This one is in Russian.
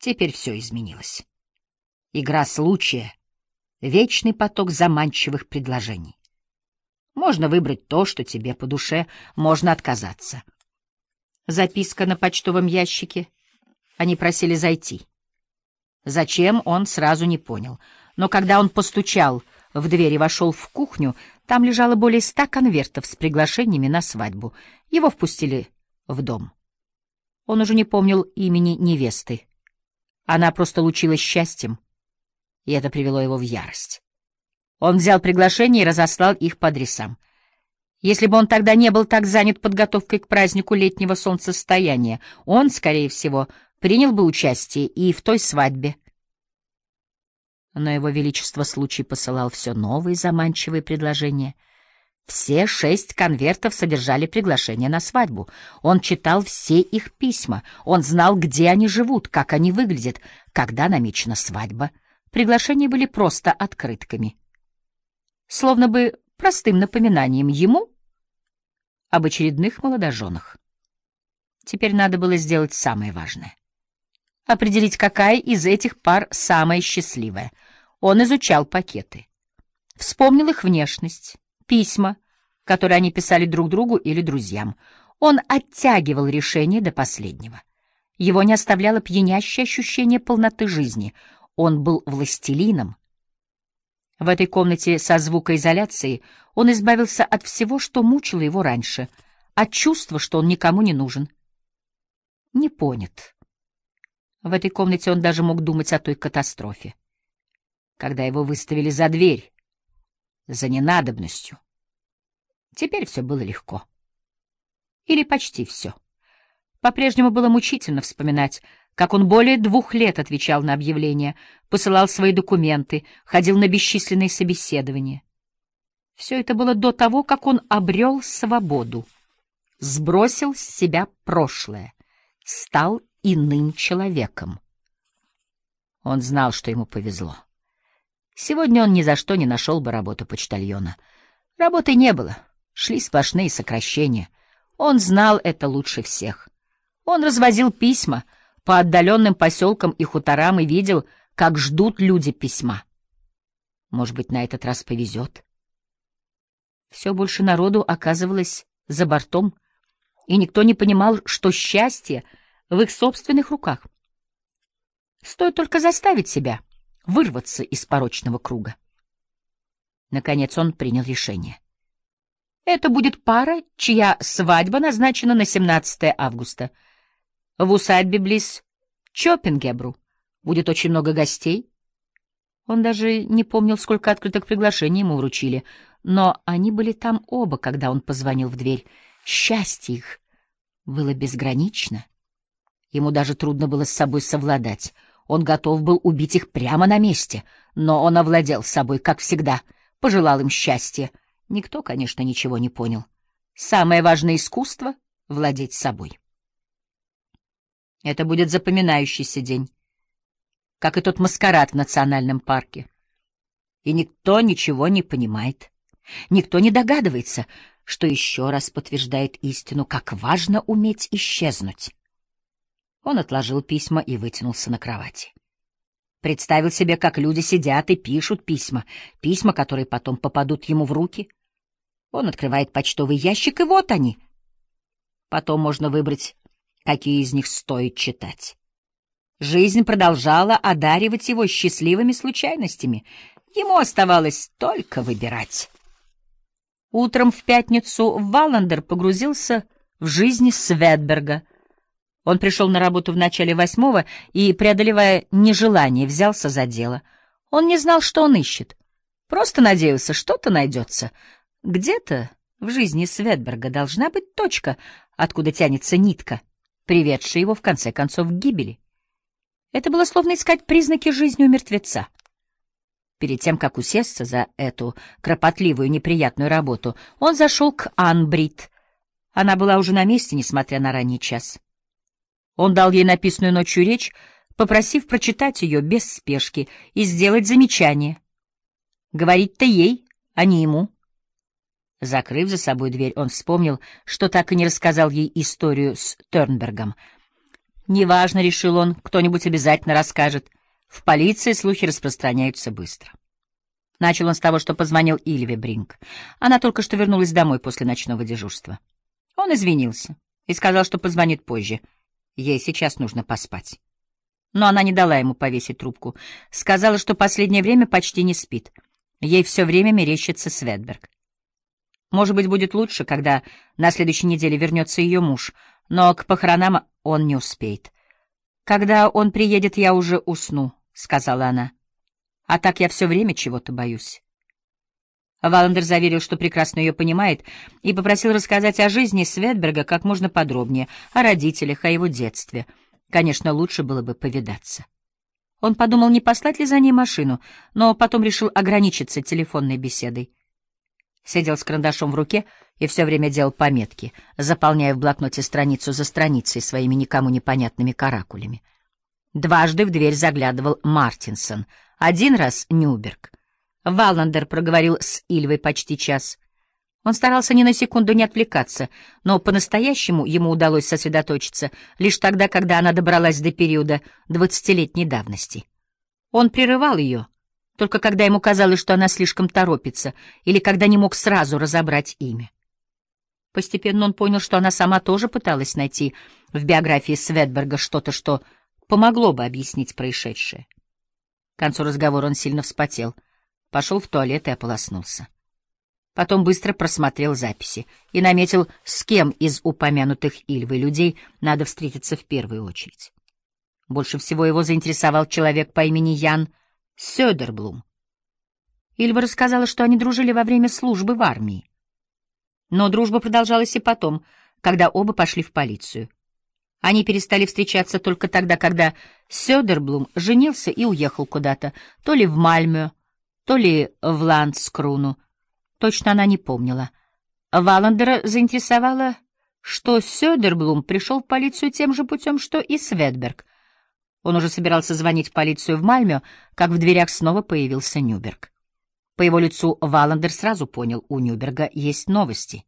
Теперь все изменилось. Игра случая, вечный поток заманчивых предложений. Можно выбрать то, что тебе по душе, можно отказаться. Записка на почтовом ящике. Они просили зайти. Зачем, он сразу не понял. Но когда он постучал в дверь и вошел в кухню, там лежало более ста конвертов с приглашениями на свадьбу. Его впустили в дом. Он уже не помнил имени невесты. Она просто лучилась счастьем, и это привело его в ярость. Он взял приглашение и разослал их по адресам. Если бы он тогда не был так занят подготовкой к празднику летнего солнцестояния, он, скорее всего, принял бы участие и в той свадьбе. Но его величество случай посылал все новые заманчивые предложения. Все шесть конвертов содержали приглашение на свадьбу. Он читал все их письма. Он знал, где они живут, как они выглядят, когда намечена свадьба. Приглашения были просто открытками словно бы простым напоминанием ему об очередных молодоженах. Теперь надо было сделать самое важное. Определить, какая из этих пар самая счастливая. Он изучал пакеты. Вспомнил их внешность, письма, которые они писали друг другу или друзьям. Он оттягивал решение до последнего. Его не оставляло пьянящее ощущение полноты жизни. Он был властелином, в этой комнате со звукоизоляцией он избавился от всего, что мучило его раньше, от чувства, что он никому не нужен. Не понят. В этой комнате он даже мог думать о той катастрофе, когда его выставили за дверь, за ненадобностью. Теперь все было легко. Или почти все. По-прежнему было мучительно вспоминать, как он более двух лет отвечал на объявления, посылал свои документы, ходил на бесчисленные собеседования. Все это было до того, как он обрел свободу, сбросил с себя прошлое, стал иным человеком. Он знал, что ему повезло. Сегодня он ни за что не нашел бы работу почтальона. Работы не было, шли сплошные сокращения. Он знал это лучше всех. Он развозил письма — по отдаленным поселкам и хуторам и видел, как ждут люди письма. Может быть, на этот раз повезет. Все больше народу оказывалось за бортом, и никто не понимал, что счастье в их собственных руках. Стоит только заставить себя вырваться из порочного круга. Наконец он принял решение. Это будет пара, чья свадьба назначена на 17 августа — в усадьбе близ Чоппингебру будет очень много гостей. Он даже не помнил, сколько открытых приглашений ему вручили, но они были там оба, когда он позвонил в дверь. Счастье их было безгранично. Ему даже трудно было с собой совладать. Он готов был убить их прямо на месте, но он овладел собой, как всегда, пожелал им счастья. Никто, конечно, ничего не понял. Самое важное искусство — владеть собой. Это будет запоминающийся день, как и тот маскарад в национальном парке. И никто ничего не понимает. Никто не догадывается, что еще раз подтверждает истину, как важно уметь исчезнуть. Он отложил письма и вытянулся на кровати. Представил себе, как люди сидят и пишут письма, письма, которые потом попадут ему в руки. Он открывает почтовый ящик, и вот они. Потом можно выбрать какие из них стоит читать. Жизнь продолжала одаривать его счастливыми случайностями. Ему оставалось только выбирать. Утром в пятницу Валандер погрузился в жизнь Светберга. Он пришел на работу в начале восьмого и, преодолевая нежелание, взялся за дело. Он не знал, что он ищет. Просто надеялся, что-то найдется. Где-то в жизни Светберга должна быть точка, откуда тянется нитка — приведший его, в конце концов, к гибели. Это было словно искать признаки жизни у мертвеца. Перед тем, как усесться за эту кропотливую неприятную работу, он зашел к Анбрид. Она была уже на месте, несмотря на ранний час. Он дал ей написанную ночью речь, попросив прочитать ее без спешки и сделать замечание. Говорить-то ей, а не ему. Закрыв за собой дверь, он вспомнил, что так и не рассказал ей историю с Тернбергом. Неважно, решил он, кто-нибудь обязательно расскажет. В полиции слухи распространяются быстро. Начал он с того, что позвонил Ильве Бринг. Она только что вернулась домой после ночного дежурства. Он извинился и сказал, что позвонит позже. Ей сейчас нужно поспать. Но она не дала ему повесить трубку. Сказала, что последнее время почти не спит. Ей все время мерещится Светберг. Может быть, будет лучше, когда на следующей неделе вернется ее муж, но к похоронам он не успеет. «Когда он приедет, я уже усну», — сказала она. «А так я все время чего-то боюсь». Валандер заверил, что прекрасно ее понимает, и попросил рассказать о жизни Светберга как можно подробнее, о родителях, о его детстве. Конечно, лучше было бы повидаться. Он подумал, не послать ли за ней машину, но потом решил ограничиться телефонной беседой. Сидел с карандашом в руке и все время делал пометки, заполняя в блокноте страницу за страницей своими никому непонятными каракулями. Дважды в дверь заглядывал Мартинсон, один раз — Нюберг. Валандер проговорил с Ильвой почти час. Он старался ни на секунду не отвлекаться, но по-настоящему ему удалось сосредоточиться лишь тогда, когда она добралась до периода двадцатилетней давности. Он прерывал ее — только когда ему казалось, что она слишком торопится, или когда не мог сразу разобрать имя. Постепенно он понял, что она сама тоже пыталась найти в биографии Светберга что-то, что помогло бы объяснить происшедшее. К концу разговора он сильно вспотел, пошел в туалет и ополоснулся. Потом быстро просмотрел записи и наметил, с кем из упомянутых Ильвы людей надо встретиться в первую очередь. Больше всего его заинтересовал человек по имени Ян Сёдерблум. Ильва рассказала, что они дружили во время службы в армии. Но дружба продолжалась и потом, когда оба пошли в полицию. Они перестали встречаться только тогда, когда Сёдерблум женился и уехал куда-то, то ли в Мальмё, то ли в Ландскруну. Точно она не помнила. Валандера заинтересовало, что Сёдерблум пришел в полицию тем же путем, что и Светберг, он уже собирался звонить в полицию в Мальмё, как в дверях снова появился Нюберг. По его лицу Валандер сразу понял, у Нюберга есть новости.